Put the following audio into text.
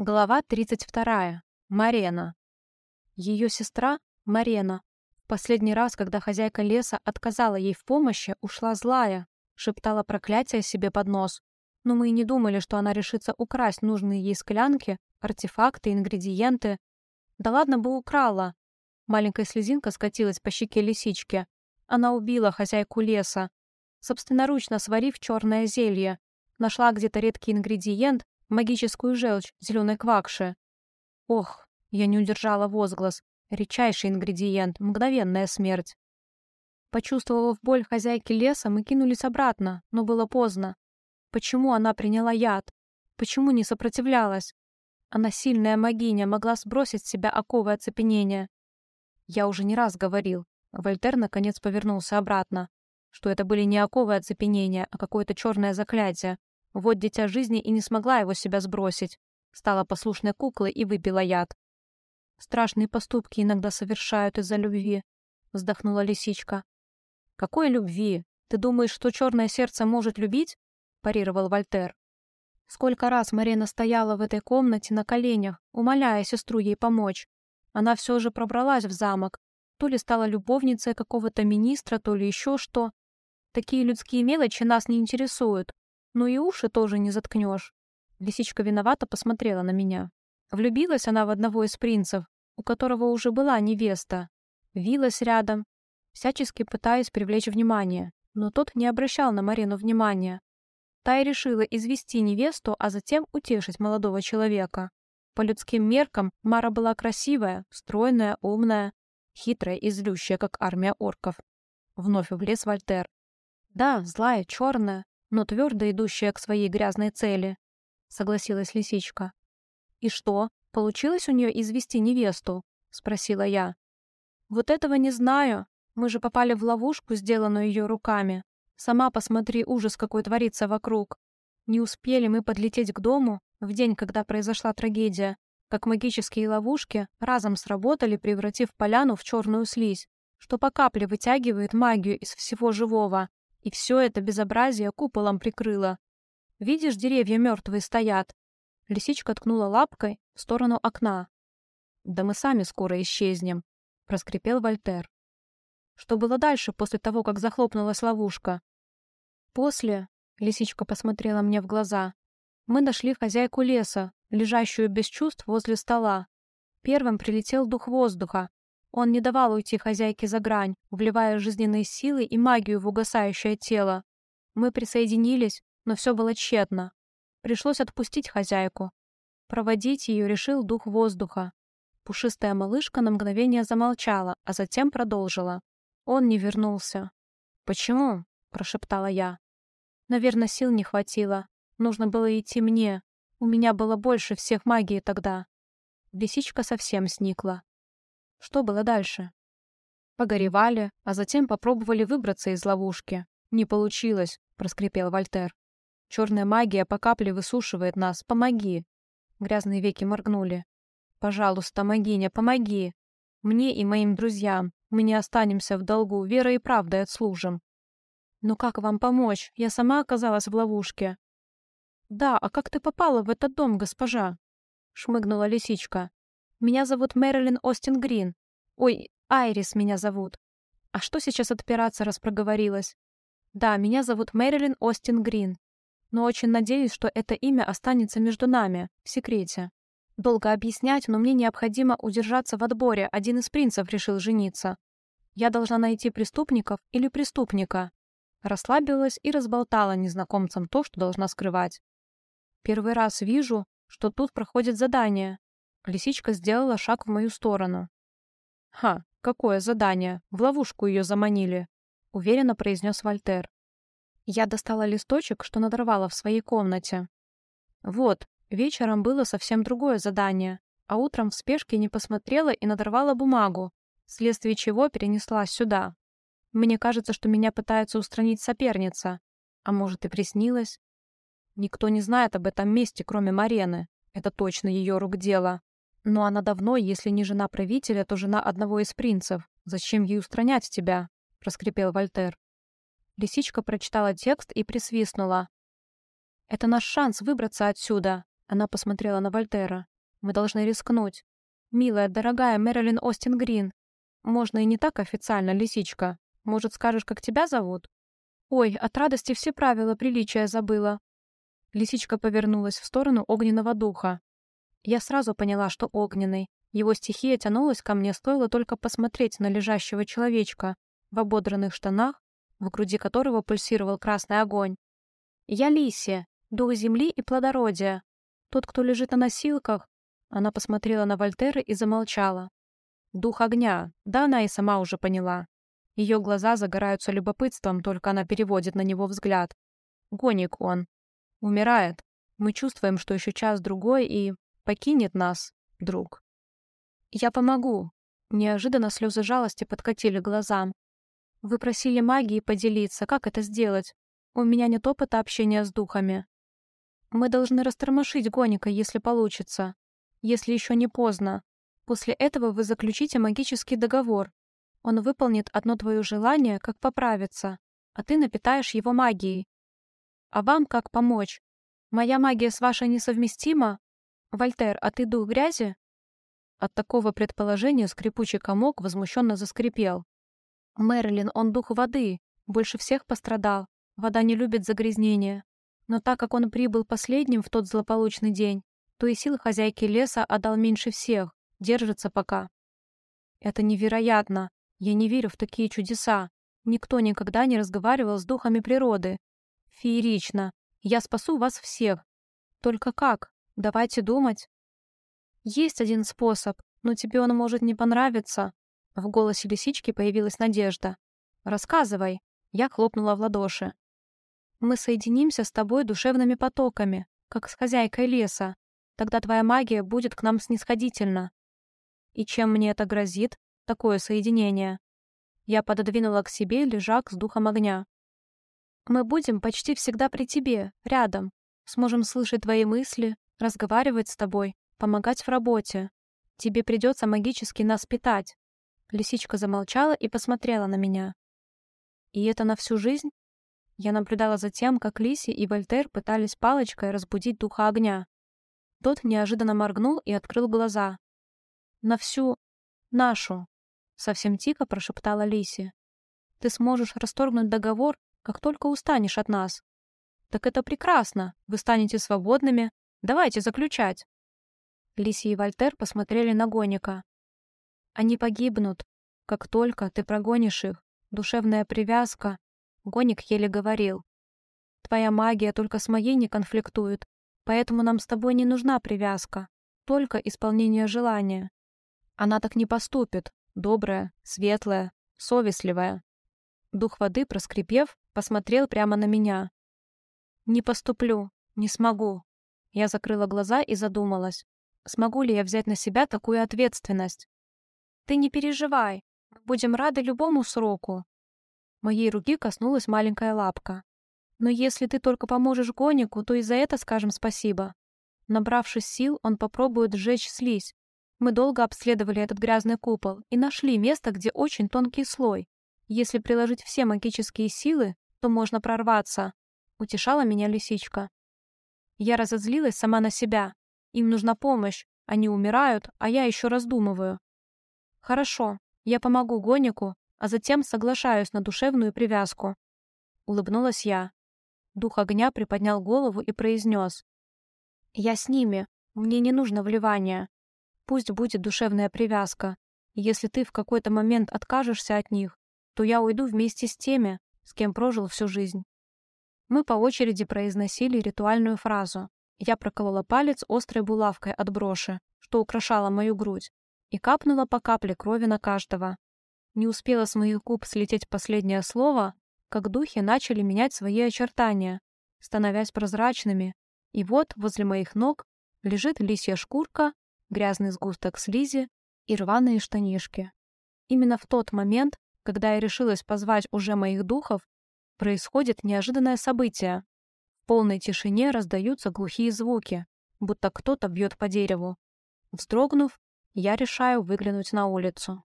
Глава 32. Марена. Ее сестра, Марена, последний раз, когда хозяйка леса отказала ей в помощи, ушла злая, шептала проклятие себе под нос. Но мы и не думали, что она решится украсть нужные ей склянки, артефакты, ингредиенты. Да ладно бы украла. Маленькая слезинка скатилась по щеке лисички. Она убила хозяйку леса, собственноручно сварив черное зелье. Нашла где-то редкий ингредиент, магическую желчь зеленой квакши. Ох, я не удержала возглас. Редчайший ингредиент, мгновенная смерть. Почувствовав боль хозяйки леса, мы кинулись обратно, но было поздно. Почему она приняла яд? Почему не сопротивлялась? Она сильная магиня, могла сбросить с себя оковы оцепенения. Я уже не раз говорил. Вольтер наконец повернулся обратно, что это были не оковы оцепенения, а какое-то черное заклятие, вот дитя жизни и не смогла его себя сбросить. Стала послушной куклой и выпила яд. Страшные поступки иногда совершают из-за любви, вздохнула лисичка. Какой любви? Ты думаешь, что черное сердце может любить? парировал Вольтер. Сколько раз Марина стояла в этой комнате на коленях, умоляя сестру ей помочь. Она все же пробралась в замок. То ли стала любовницей какого-то министра, то ли еще что. Такие людские мелочи нас не интересуют. Ну и уши тоже не заткнешь. Лисичка виновато посмотрела на меня. Влюбилась она в одного из принцев, у которого уже была невеста. Вилась рядом, всячески пытаясь привлечь внимание, но тот не обращал на Марину внимания. Та и решила извести невесту, а затем утешить молодого человека. По людским меркам Мара была красивая, стройная, умная, хитрая и злющая, как армия орков. Вновь влез Вольтер. Да, злая, черная, но твердо идущая к своей грязной цели», — согласилась лисичка. «И что, получилось у нее извести невесту?» — спросила я. «Вот этого не знаю. Мы же попали в ловушку, сделанную ее руками. Сама посмотри, ужас какой творится вокруг. Не успели мы подлететь к дому в день, когда произошла трагедия, как магические ловушки разом сработали, превратив поляну в черную слизь, что по капле вытягивает магию из всего живого, и все это безобразие куполом прикрыло. Видишь, деревья мертвые стоят. Лисичка ткнула лапкой в сторону окна. Да мы сами скоро исчезнем, проскрипел Вольтер. Что было дальше после того, как захлопнулась ловушка? После, лисичка посмотрела мне в глаза, мы нашли хозяйку леса, лежащую без чувств возле стола. Первым прилетел дух воздуха, он не давал уйти хозяйке за грань, вливая жизненные силы и магию в угасающее тело. Мы присоединились, но все было тщетно. Пришлось отпустить хозяйку. Проводить ее решил дух воздуха. Пушистая малышка на мгновение замолчала, а затем продолжила. Он не вернулся. «Почему?» – прошептала я. «Наверное, сил не хватило. Нужно было идти мне. У меня было больше всех магии тогда». Лисичка совсем сникла. Что было дальше? Погоревали, а затем попробовали выбраться из ловушки. «Не получилось», — проскрипел Вольтер. «Черная магия по капле высушивает нас. Помоги!» Грязные веки моргнули. «Пожалуйста, могиня, помоги! Мне и моим друзьям. Мы не останемся в долгу, верой и правдой отслужим». «Но как вам помочь? Я сама оказалась в ловушке». «Да, а как ты попала в этот дом, госпожа?» — шмыгнула лисичка. Меня зовут Мэрилин Остин Грин. Ой, Айрис меня зовут. А что сейчас отпираться, раз проговорилась? Да, меня зовут Мэрилин Остин Грин. Но очень надеюсь, что это имя останется между нами, в секрете. Долго объяснять, но мне необходимо удержаться в отборе. Один из принцев решил жениться. Я должна найти преступников или преступника. Расслабилась и разболтала незнакомцам то, что должна скрывать. Первый раз вижу, что тут проходит задание. Лисичка сделала шаг в мою сторону. «Ха, какое задание! В ловушку ее заманили!» — уверенно произнес Вольтер. Я достала листочек, что надорвала в своей комнате. Вот, вечером было совсем другое задание, а утром в спешке не посмотрела и надорвала бумагу, вследствие чего перенеслась сюда. Мне кажется, что меня пытаются устранить соперница. А может, и приснилось? Никто не знает об этом месте, кроме Марены. Это точно ее рук дело. Но она давно, если не жена правителя, то жена одного из принцев. Зачем ей устранять тебя? проскрипел Вольтер. Лисичка прочитала текст и присвистнула. Это наш шанс выбраться отсюда. Она посмотрела на Вольтера. «Мы должны рискнуть. Милая, дорогая Мэрилин Остин Грин. Можно и не так официально, лисичка. Может, скажешь, как тебя зовут?» «Ой, от радости все правила приличия забыла». Лисичка повернулась в сторону огненного духа. Я сразу поняла, что огненный. Его стихия тянулась ко мне, стоило только посмотреть на лежащего человечка в ободранных штанах, в груди которого пульсировал красный огонь. «Я Лисия, дух земли и плодородия. Тот, кто лежит на носилках...» Она посмотрела на Вольтера и замолчала. «Дух огня, да она и сама уже поняла. Ее глаза загораются любопытством, только она переводит на него взгляд. Гоник он. Умирает. Мы чувствуем, что еще час-другой и покинет нас, друг. Я помогу. Неожиданно слезы жалости подкатили глазам. Вы просили магии поделиться, как это сделать? У меня нет опыта общения с духами. Мы должны растормошить Гоника, если получится. Если еще не поздно. После этого вы заключите магический договор, он выполнит одно твое желание, как поправиться, а ты напитаешь его магией. А вам как помочь? Моя магия с вашей несовместима? Вольтер, а ты дух грязи? От такого предположения скрипучий комок возмущенно заскрипел. Мэрилин, он дух воды, больше всех пострадал. Вода не любит загрязнения. Но так как он прибыл последним в тот злополучный день, то и силы хозяйки леса отдал меньше всех, держится пока. Это невероятно. Я не верю в такие чудеса. Никто никогда не разговаривал с духами природы. Феерично. Я спасу вас всех. Только как? Давайте думать. Есть один способ, но тебе он может не понравиться. В голосе лисички появилась надежда. Рассказывай. Я хлопнула в ладоши. Мы соединимся с тобой душевными потоками, как с хозяйкой леса. Тогда твоя магия будет к нам снисходительна. И чем мне это грозит? такое соединение. Я пододвинула к себе лежак с духом огня. Мы будем почти всегда при тебе, рядом. Сможем слышать твои мысли, разговаривать с тобой, помогать в работе. Тебе придется магически нас питать. Лисичка замолчала и посмотрела на меня. И это на всю жизнь? Я наблюдала за тем, как Лиси и Вольтер пытались палочкой разбудить духа огня. Тот неожиданно моргнул и открыл глаза. На всю нашу Совсем тихо прошептала Лиси. Ты сможешь расторгнуть договор, как только устанешь от нас. Так это прекрасно. Вы станете свободными. Давайте заключать. Лиси и Вольтер посмотрели на Гоника. Они погибнут, как только ты прогонишь их. Душевная привязка. Гоник еле говорил. Твоя магия только с моей не конфликтует, поэтому нам с тобой не нужна привязка, только исполнение желания. Она так не поступит, добрая, светлая, совестливая. Дух воды, проскрипев, посмотрел прямо на меня. «Не поступлю, не смогу». Я закрыла глаза и задумалась. Смогу ли я взять на себя такую ответственность? «Ты не переживай, мы будем рады любому сроку». Моей руки коснулась маленькая лапка. «Но если ты только поможешь Гонику, то и за это скажем спасибо». Набравшись сил, он попробует сжечь слизь, мы долго обследовали этот грязный купол и нашли место, где очень тонкий слой. Если приложить все магические силы, то можно прорваться. Утешала меня лисичка. Я разозлилась сама на себя. Им нужна помощь. Они умирают, а я еще раздумываю. Хорошо, я помогу Гонику, а затем соглашаюсь на душевную привязку. Улыбнулась я. Дух огня приподнял голову и произнес. «Я с ними. Мне не нужно вливания. Пусть будет душевная привязка. Если ты в какой-то момент откажешься от них, то я уйду вместе с теми, с кем прожил всю жизнь. Мы по очереди произносили ритуальную фразу. Я проколола палец острой булавкой от броши, что украшала мою грудь, и капнула по капле крови на каждого. Не успела с моих губ слететь последнее слово, как духи начали менять свои очертания, становясь прозрачными, и вот возле моих ног лежит лисья шкурка грязный сгусток слизи и рваные штанишки. Именно в тот момент, когда я решилась позвать уже моих духов, происходит неожиданное событие. В полной тишине раздаются глухие звуки, будто кто-то бьет по дереву. Вздрогнув, я решаю выглянуть на улицу.